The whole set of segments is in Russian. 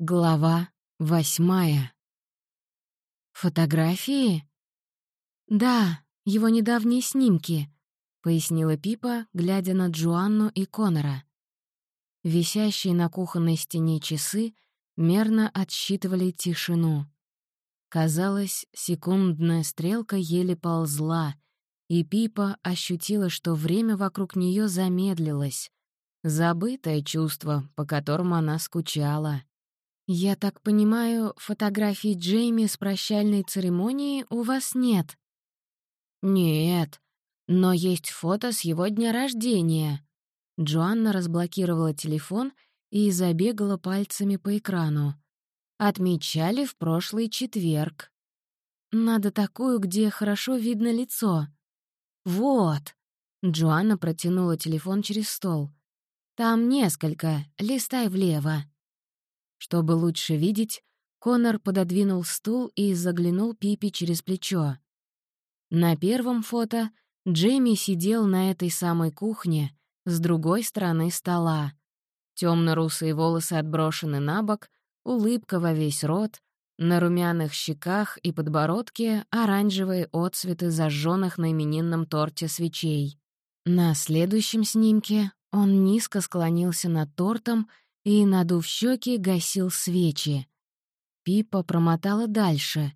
Глава восьмая. «Фотографии?» «Да, его недавние снимки», — пояснила Пипа, глядя на Джоанну и Конора. Висящие на кухонной стене часы мерно отсчитывали тишину. Казалось, секундная стрелка еле ползла, и Пипа ощутила, что время вокруг нее замедлилось. Забытое чувство, по которому она скучала. «Я так понимаю, фотографий Джейми с прощальной церемонии у вас нет?» «Нет, но есть фото с его дня рождения». Джоанна разблокировала телефон и забегала пальцами по экрану. «Отмечали в прошлый четверг». «Надо такую, где хорошо видно лицо». «Вот». Джоанна протянула телефон через стол. «Там несколько, листай влево». Чтобы лучше видеть, Конор пододвинул стул и заглянул Пипи через плечо. На первом фото Джейми сидел на этой самой кухне, с другой стороны стола. Темно-русые волосы отброшены на бок, улыбка во весь рот, на румяных щеках и подбородке оранжевые отцветы зажженных на именинном торте свечей. На следующем снимке он низко склонился над тортом и, надув щеки, гасил свечи. Пипа промотала дальше.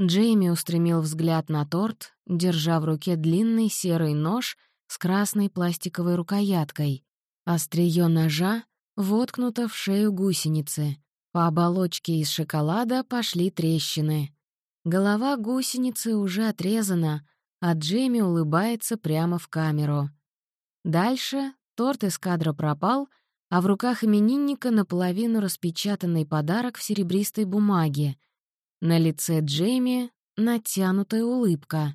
Джейми устремил взгляд на торт, держа в руке длинный серый нож с красной пластиковой рукояткой. Остриё ножа воткнуто в шею гусеницы. По оболочке из шоколада пошли трещины. Голова гусеницы уже отрезана, а Джейми улыбается прямо в камеру. Дальше торт из кадра пропал — а в руках именинника наполовину распечатанный подарок в серебристой бумаге. На лице Джейми натянутая улыбка.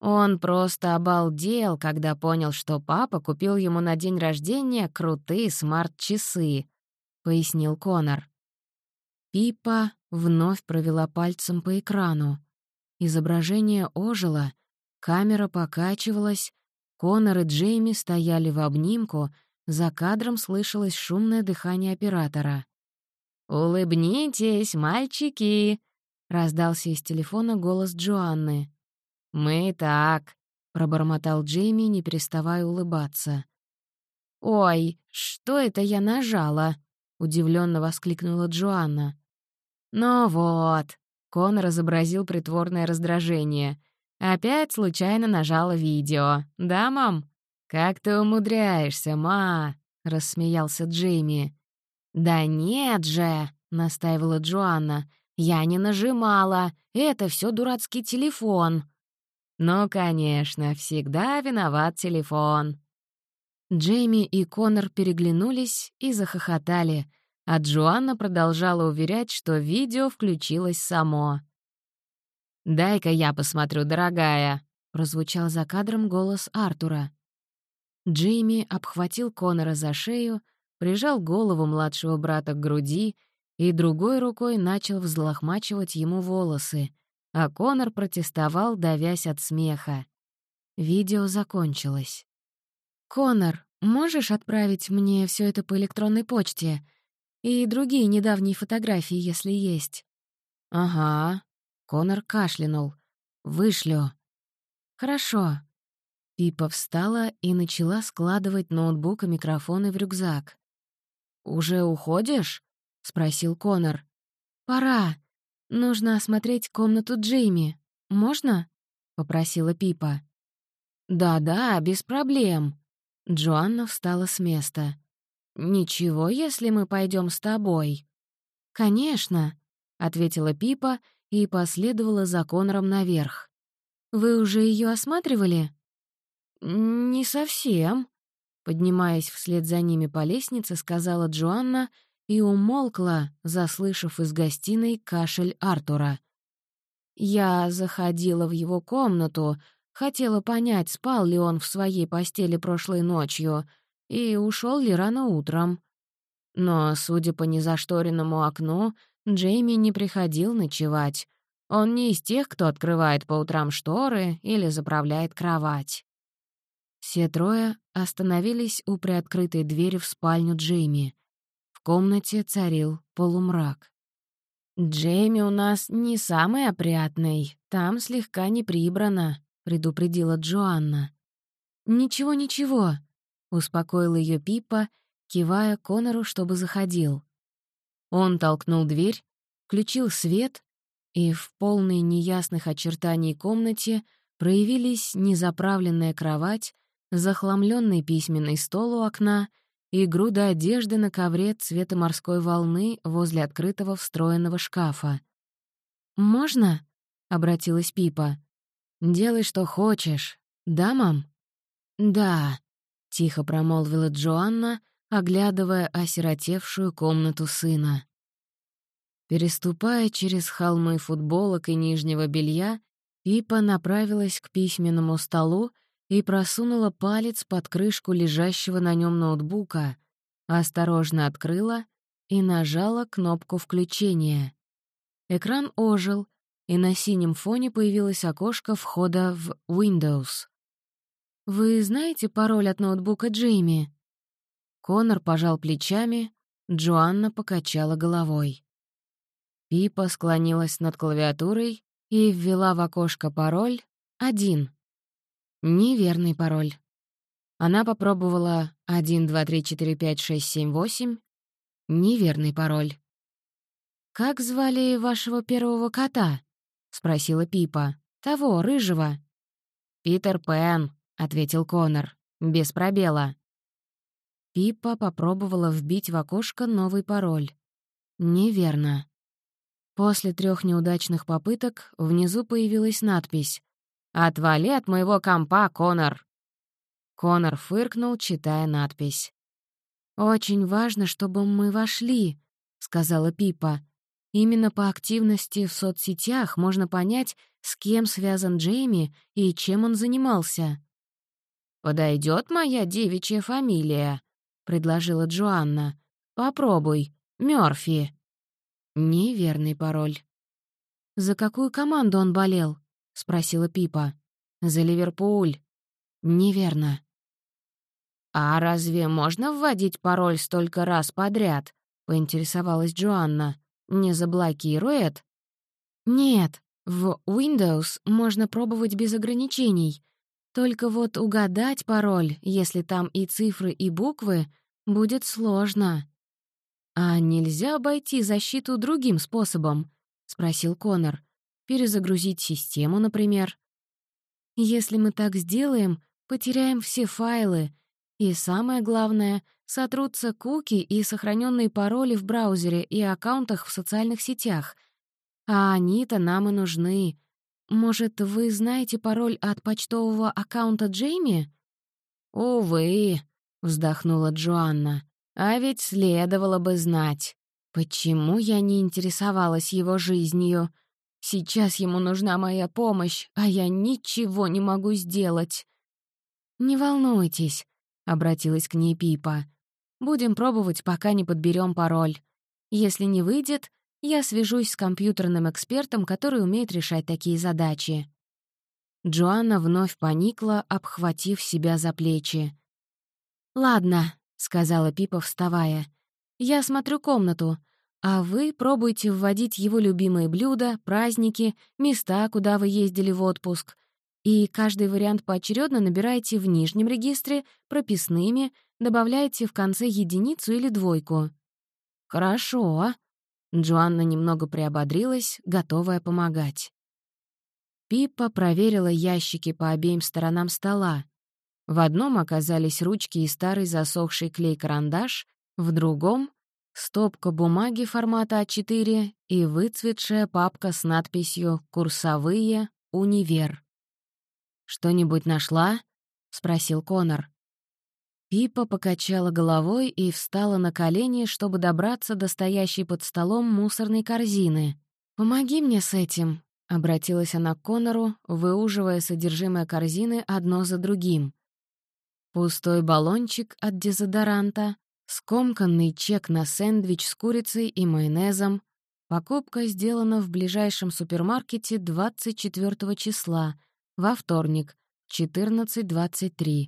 Он просто обалдел, когда понял, что папа купил ему на день рождения крутые смарт-часы, — пояснил Конор. Пипа вновь провела пальцем по экрану. Изображение ожило, камера покачивалась, Конор и Джейми стояли в обнимку — за кадром слышалось шумное дыхание оператора. «Улыбнитесь, мальчики!» — раздался из телефона голос Джоанны. «Мы так», — пробормотал Джейми, не переставая улыбаться. «Ой, что это я нажала?» — удивленно воскликнула Джоанна. «Ну вот», — Кон разобразил притворное раздражение. «Опять случайно нажала видео, да, мам?» «Как ты умудряешься, ма?» — рассмеялся Джейми. «Да нет же!» — настаивала Джоанна. «Я не нажимала. Это все дурацкий телефон». «Ну, конечно, всегда виноват телефон». Джейми и Конор переглянулись и захохотали, а Джоанна продолжала уверять, что видео включилось само. «Дай-ка я посмотрю, дорогая», — прозвучал за кадром голос Артура. Джейми обхватил Конора за шею, прижал голову младшего брата к груди и другой рукой начал взлохмачивать ему волосы, а Конор протестовал, давясь от смеха. Видео закончилось. «Конор, можешь отправить мне все это по электронной почте? И другие недавние фотографии, если есть?» «Ага», — Конор кашлянул. «Вышлю». «Хорошо. Пипа встала и начала складывать ноутбук и микрофоны в рюкзак. «Уже уходишь?» — спросил Конор. «Пора. Нужно осмотреть комнату Джейми. Можно?» — попросила Пипа. «Да-да, без проблем». Джоанна встала с места. «Ничего, если мы пойдем с тобой?» «Конечно», — ответила Пипа и последовала за Конором наверх. «Вы уже ее осматривали?» «Не совсем», — поднимаясь вслед за ними по лестнице, сказала Джоанна и умолкла, заслышав из гостиной кашель Артура. «Я заходила в его комнату, хотела понять, спал ли он в своей постели прошлой ночью и ушел ли рано утром. Но, судя по незашторенному окну, Джейми не приходил ночевать. Он не из тех, кто открывает по утрам шторы или заправляет кровать. Все трое остановились у приоткрытой двери в спальню Джейми. В комнате царил полумрак. «Джейми у нас не самый опрятный, там слегка не прибрано», — предупредила Джоанна. «Ничего, ничего», — успокоил ее Пипа, кивая Конору, чтобы заходил. Он толкнул дверь, включил свет, и в полной неясных очертаний комнате проявились незаправленная кровать, захламленный письменный стол у окна и груда одежды на ковре цвета морской волны возле открытого встроенного шкафа. «Можно?» — обратилась Пипа. «Делай, что хочешь. Да, мам?» «Да», — тихо промолвила Джоанна, оглядывая осиротевшую комнату сына. Переступая через холмы футболок и нижнего белья, Пипа направилась к письменному столу и просунула палец под крышку лежащего на нем ноутбука, осторожно открыла и нажала кнопку включения. Экран ожил, и на синем фоне появилось окошко входа в Windows. «Вы знаете пароль от ноутбука Джейми?» Конор пожал плечами, Джоанна покачала головой. Пипа склонилась над клавиатурой и ввела в окошко пароль «один». Неверный пароль. Она попробовала 1, 2, 3, 4, 5, 6, 7, 8. Неверный пароль. «Как звали вашего первого кота?» — спросила Пипа. «Того, рыжего». «Питер Пен», — ответил Конор. «Без пробела». Пипа попробовала вбить в окошко новый пароль. Неверно. После трех неудачных попыток внизу появилась надпись «Отвали от моего компа, Конор!» Конор фыркнул, читая надпись. «Очень важно, чтобы мы вошли», — сказала Пипа. «Именно по активности в соцсетях можно понять, с кем связан Джейми и чем он занимался». «Подойдет моя девичья фамилия», — предложила Джоанна. «Попробуй. Мёрфи». Неверный пароль. «За какую команду он болел?» — спросила Пипа. «За Ливерпуль». «Неверно». «А разве можно вводить пароль столько раз подряд?» — поинтересовалась Джоанна. «Не заблокирует?» «Нет, в Windows можно пробовать без ограничений. Только вот угадать пароль, если там и цифры, и буквы, будет сложно». «А нельзя обойти защиту другим способом?» — спросил Конор. Перезагрузить систему, например. Если мы так сделаем, потеряем все файлы. И самое главное, сотрутся куки и сохраненные пароли в браузере и аккаунтах в социальных сетях. А они-то нам и нужны. Может, вы знаете пароль от почтового аккаунта Джейми? «Увы», — вздохнула Джоанна, — «а ведь следовало бы знать. Почему я не интересовалась его жизнью?» Сейчас ему нужна моя помощь, а я ничего не могу сделать». «Не волнуйтесь», — обратилась к ней Пипа. «Будем пробовать, пока не подберем пароль. Если не выйдет, я свяжусь с компьютерным экспертом, который умеет решать такие задачи». Джоанна вновь поникла, обхватив себя за плечи. «Ладно», — сказала Пипа, вставая. «Я смотрю комнату. А вы пробуйте вводить его любимые блюда, праздники, места, куда вы ездили в отпуск. И каждый вариант поочередно набирайте в нижнем регистре прописными, добавляйте в конце единицу или двойку. «Хорошо». Джоанна немного приободрилась, готовая помогать. Пиппа проверила ящики по обеим сторонам стола. В одном оказались ручки и старый засохший клей-карандаш, в другом стопка бумаги формата А4 и выцветшая папка с надписью «Курсовые. Универ». «Что-нибудь нашла?» — спросил Конор. Пипа покачала головой и встала на колени, чтобы добраться до стоящей под столом мусорной корзины. «Помоги мне с этим», — обратилась она к Конору, выуживая содержимое корзины одно за другим. Пустой баллончик от дезодоранта, Скомканный чек на сэндвич с курицей и майонезом. Покупка сделана в ближайшем супермаркете 24 числа, во вторник, 14.23.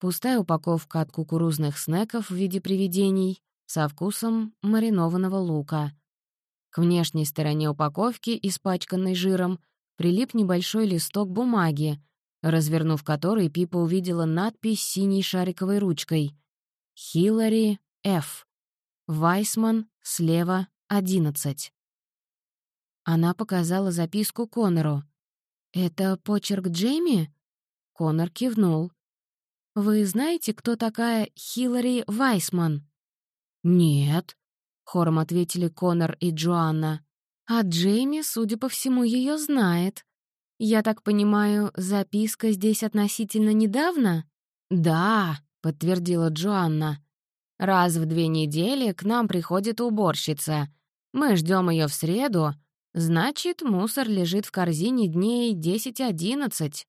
Пустая упаковка от кукурузных снеков в виде привидений, со вкусом маринованного лука. К внешней стороне упаковки, испачканной жиром, прилип небольшой листок бумаги, развернув который, Пипа увидела надпись синей шариковой ручкой «Хиллари Ф. Вайсман, слева, 11». Она показала записку Конору. «Это почерк Джейми?» Конор кивнул. «Вы знаете, кто такая Хиллари Вайсман?» «Нет», — хором ответили Конор и Джоанна. «А Джейми, судя по всему, ее знает. Я так понимаю, записка здесь относительно недавно?» «Да», — подтвердила Джоанна. «Раз в две недели к нам приходит уборщица. Мы ждем ее в среду, Значит, мусор лежит в корзине дней 10-11.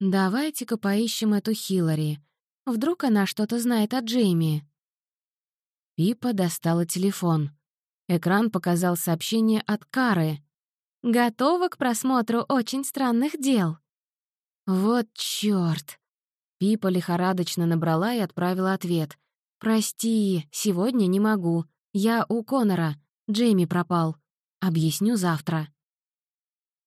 Давайте-ка поищем эту Хиллари. Вдруг она что-то знает о Джейми. Пипа достала телефон. Экран показал сообщение от Кары. «Готова к просмотру очень странных дел». «Вот чёрт!» Пипа лихорадочно набрала и отправила ответ. «Прости, сегодня не могу. Я у Конора. Джейми пропал. Объясню завтра».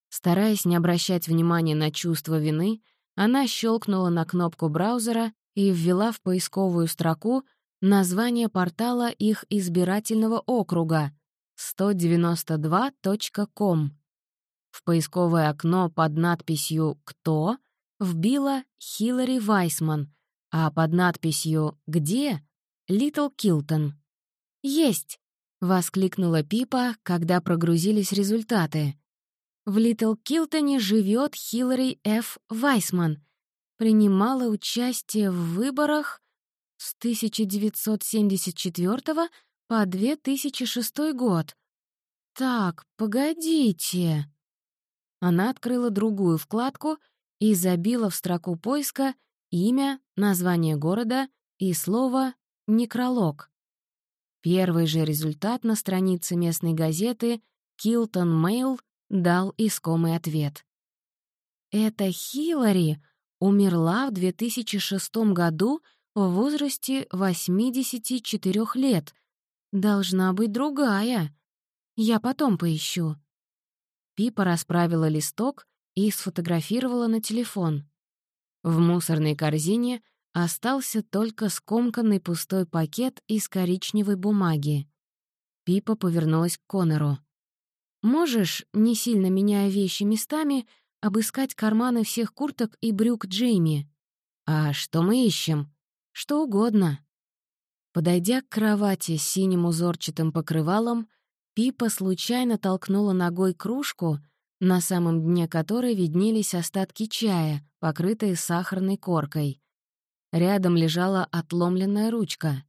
Стараясь не обращать внимания на чувство вины, она щелкнула на кнопку браузера и ввела в поисковую строку название портала их избирательного округа 192.com. В поисковое окно под надписью «Кто» вбила Хиллари Вайсман, а под надписью «Где» — Литл Килтон. «Есть!» — воскликнула Пипа, когда прогрузились результаты. В Литл Килтоне живет Хиллари Ф. Вайсман. Принимала участие в выборах с 1974 по 2006 год. Так, погодите. Она открыла другую вкладку и забила в строку поиска имя, название города и слово «некролог». Первый же результат на странице местной газеты «Килтон Мэйл» дал искомый ответ. «Эта Хиллари умерла в 2006 году в возрасте 84 лет. Должна быть другая. Я потом поищу». Пипа расправила листок и сфотографировала на телефон. В мусорной корзине Остался только скомканный пустой пакет из коричневой бумаги. Пипа повернулась к Конору. «Можешь, не сильно меняя вещи местами, обыскать карманы всех курток и брюк Джейми? А что мы ищем? Что угодно». Подойдя к кровати с синим узорчатым покрывалом, Пипа случайно толкнула ногой кружку, на самом дне которой виднелись остатки чая, покрытые сахарной коркой. Рядом лежала отломленная ручка.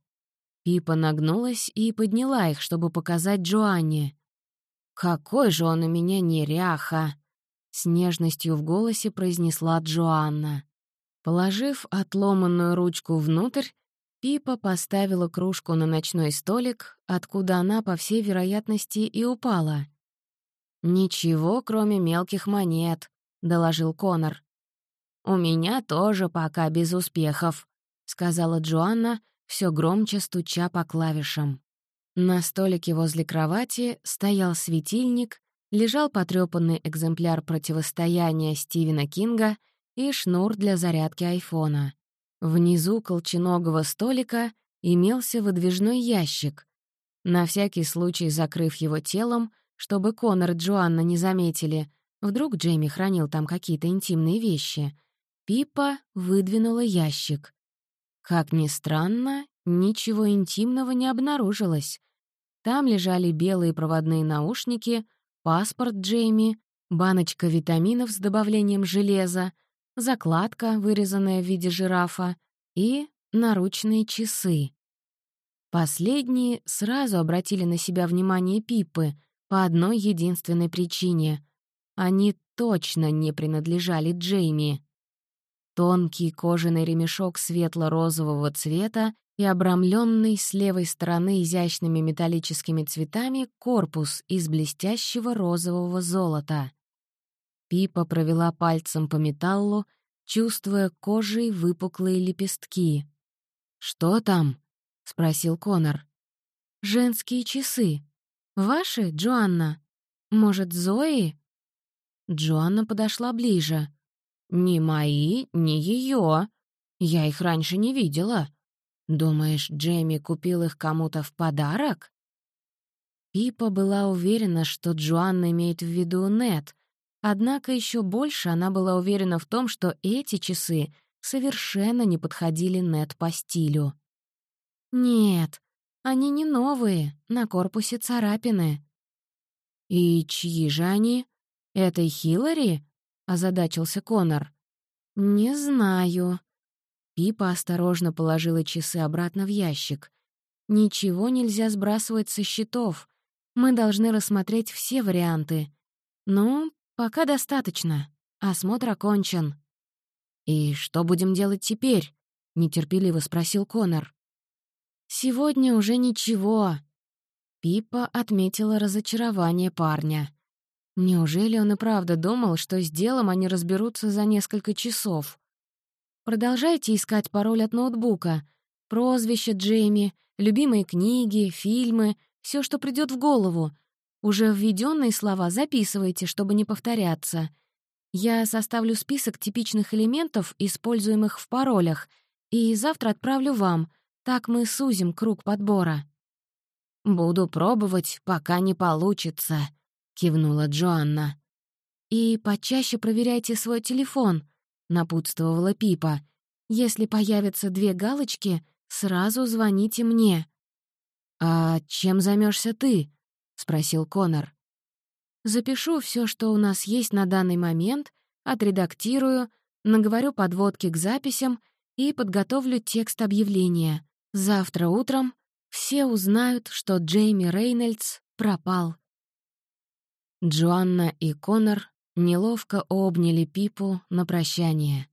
Пипа нагнулась и подняла их, чтобы показать Джоанне. «Какой же он у меня неряха!» — с нежностью в голосе произнесла Джоанна. Положив отломанную ручку внутрь, Пипа поставила кружку на ночной столик, откуда она, по всей вероятности, и упала. «Ничего, кроме мелких монет», — доложил Конор. «У меня тоже пока без успехов», — сказала Джоанна, все громче стуча по клавишам. На столике возле кровати стоял светильник, лежал потрёпанный экземпляр противостояния Стивена Кинга и шнур для зарядки айфона. Внизу колченогого столика имелся выдвижной ящик. На всякий случай закрыв его телом, чтобы Конор и Джоанна не заметили, вдруг Джейми хранил там какие-то интимные вещи — Пипа выдвинула ящик. Как ни странно, ничего интимного не обнаружилось. Там лежали белые проводные наушники, паспорт Джейми, баночка витаминов с добавлением железа, закладка, вырезанная в виде жирафа, и наручные часы. Последние сразу обратили на себя внимание Пипы по одной единственной причине. Они точно не принадлежали Джейми. Тонкий кожаный ремешок светло-розового цвета и обрамленный с левой стороны изящными металлическими цветами корпус из блестящего розового золота. Пипа провела пальцем по металлу, чувствуя кожей выпуклые лепестки. «Что там?» — спросил Конор. женские часы. Ваши, Джоанна? Может, Зои?» Джоанна подошла ближе. «Ни мои, ни ее. Я их раньше не видела. Думаешь, Джейми купил их кому-то в подарок?» Пипа была уверена, что Джоанна имеет в виду Нет, однако еще больше она была уверена в том, что эти часы совершенно не подходили Нет по стилю. «Нет, они не новые, на корпусе царапины». «И чьи же они? Этой Хиллари?» — озадачился Конор. «Не знаю». Пипа осторожно положила часы обратно в ящик. «Ничего нельзя сбрасывать со счетов. Мы должны рассмотреть все варианты. Ну, пока достаточно. Осмотр окончен». «И что будем делать теперь?» — нетерпеливо спросил Конор. «Сегодня уже ничего». Пипа отметила разочарование парня. Неужели он и правда думал, что с делом они разберутся за несколько часов? Продолжайте искать пароль от ноутбука, прозвище Джейми, любимые книги, фильмы, все, что придет в голову. Уже введенные слова записывайте, чтобы не повторяться. Я составлю список типичных элементов, используемых в паролях, и завтра отправлю вам — так мы сузим круг подбора». «Буду пробовать, пока не получится», — кивнула Джоанна. «И почаще проверяйте свой телефон», — напутствовала Пипа. «Если появятся две галочки, сразу звоните мне». «А чем займешься ты?» — спросил Конор. «Запишу все, что у нас есть на данный момент, отредактирую, наговорю подводки к записям и подготовлю текст объявления. Завтра утром все узнают, что Джейми Рейнольдс пропал. Джоанна и Конор неловко обняли Пипу на прощание.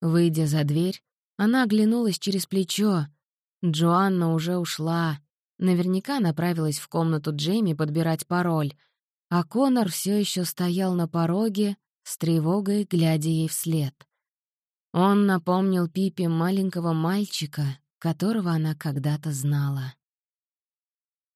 Выйдя за дверь, она оглянулась через плечо. Джоанна уже ушла. Наверняка направилась в комнату Джейми подбирать пароль, а Конор все еще стоял на пороге, с тревогой глядя ей вслед. Он напомнил Пипе маленького мальчика, которого она когда-то знала.